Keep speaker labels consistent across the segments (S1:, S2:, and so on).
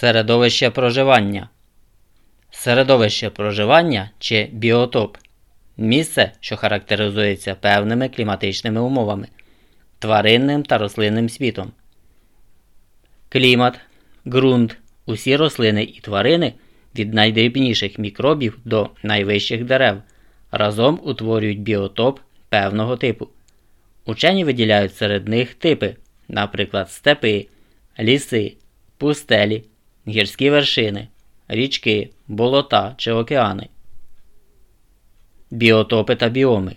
S1: Середовище проживання. Середовище проживання чи біотоп місце, що характеризується певними кліматичними умовами, тваринним та рослинним світом. Клімат, ґрунт, усі рослини і тварини від найдрібніших мікробів до найвищих дерев разом утворюють біотоп певного типу. Учені виділяють серед них типи, наприклад, степи, ліси, пустелі, гірські вершини, річки, болота чи океани. Біотопи та біоми.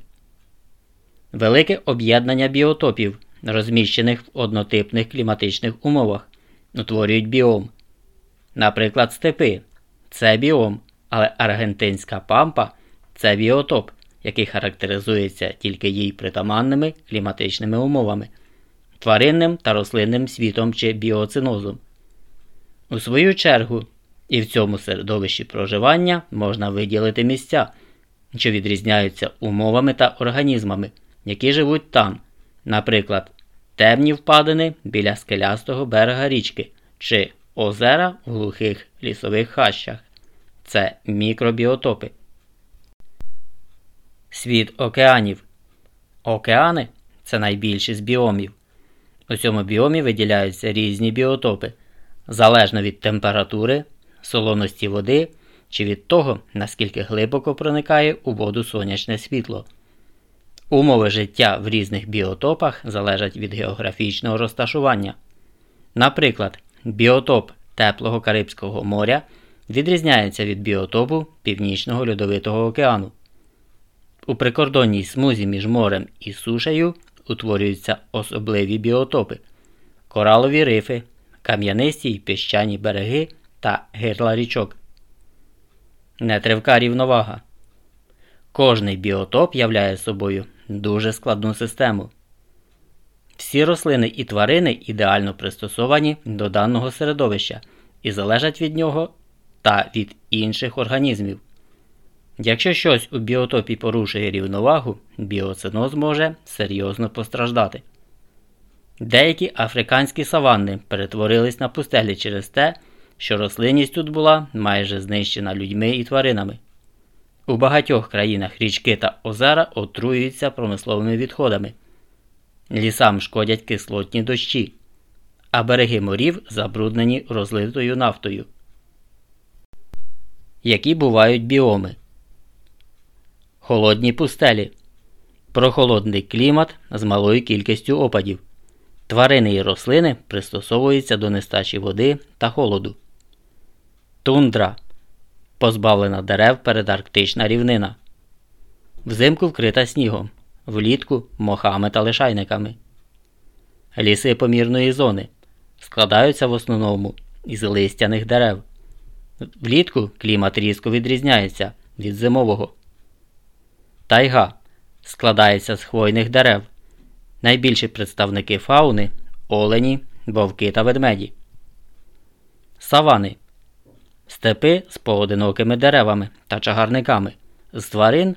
S1: Велике об'єднання біотопів, розміщених в однотипних кліматичних умовах, утворюють біом. Наприклад, степи це біом, але аргентинська пампа це біотоп, який характеризується тільки їй притаманними кліматичними умовами, тваринним та рослинним світом чи біоцинозом. У свою чергу, і в цьому середовищі проживання можна виділити місця, що відрізняються умовами та організмами, які живуть там, наприклад, темні впадини біля скелястого берега річки чи озера в глухих лісових хащах. Це мікробіотопи. Світ океанів. Океани це найбільші з біомів. У цьому біомі виділяються різні біотопи залежно від температури, солоності води чи від того, наскільки глибоко проникає у воду сонячне світло. Умови життя в різних біотопах залежать від географічного розташування. Наприклад, біотоп теплого Карибського моря відрізняється від біотопу Північного Льодовитого океану. У прикордонній смузі між морем і сушею утворюються особливі біотопи, коралові рифи, кам'янисті й піщані береги та гирла річок. Нетривка рівновага. Кожний біотоп являє собою дуже складну систему. Всі рослини і тварини ідеально пристосовані до даного середовища і залежать від нього та від інших організмів. Якщо щось у біотопі порушує рівновагу, біоциноз може серйозно постраждати. Деякі африканські саванни перетворились на пустелі через те, що рослинність тут була майже знищена людьми і тваринами. У багатьох країнах річки та озера отруюються промисловими відходами, лісам шкодять кислотні дощі, а береги морів забруднені розлитою нафтою. Які бувають біоми? Холодні пустелі. Прохолодний клімат з малою кількістю опадів. Тварини і рослини пристосовуються до нестачі води та холоду. Тундра позбавлена дерев передарктична рівнина. Взимку вкрита снігом, влітку мохами та лишайниками. Ліси помірної зони складаються в основному із листяних дерев. Влітку клімат різко відрізняється від зимового. Тайга складається з хвойних дерев. Найбільші представники фауни олені, вовки та ведмеді. Савани степи з поодинокими деревами та чагарниками, з тварин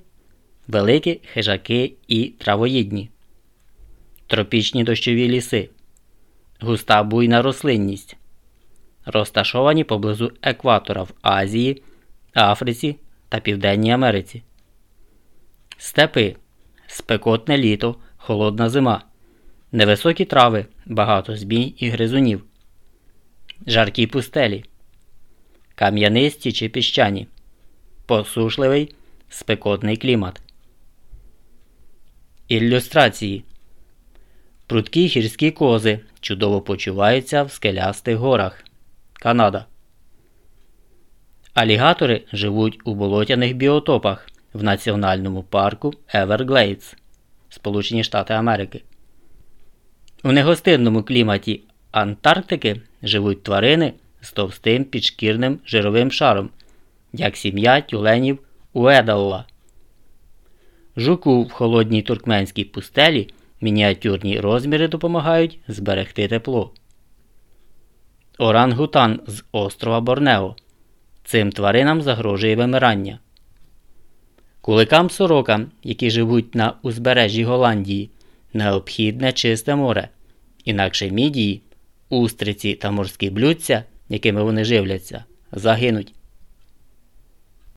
S1: великі хижаки і травоїдні, тропічні дощові ліси, густа буйна рослинність, розташовані поблизу екватора в Азії, Африці та Південній Америці. Степи спекотне літо, холодна зима, невисокі трави, багато збій і гризунів, жаркі пустелі. Кам'янисті чи піщані, посушливий спекотний клімат. Ілюстрації. Прудкі гірські кози. Чудово почуваються в скелястих горах. Канада. Алігатори живуть у болотяних біотопах в національному парку Еверглейдс, Сполучені Штати Америки. У негостинному кліматі Антарктики живуть тварини з товстим підшкірним жировим шаром, як сім'я тюленів Уедалла. Жуку в холодній туркменській пустелі мініатюрні розміри допомагають зберегти тепло. Орангутан з острова Борнео. Цим тваринам загрожує вимирання. Куликам сорокам, які живуть на узбережжі Голландії, необхідне чисте море, інакше мідії, устриці та морські блюдця якими вони живляться, загинуть.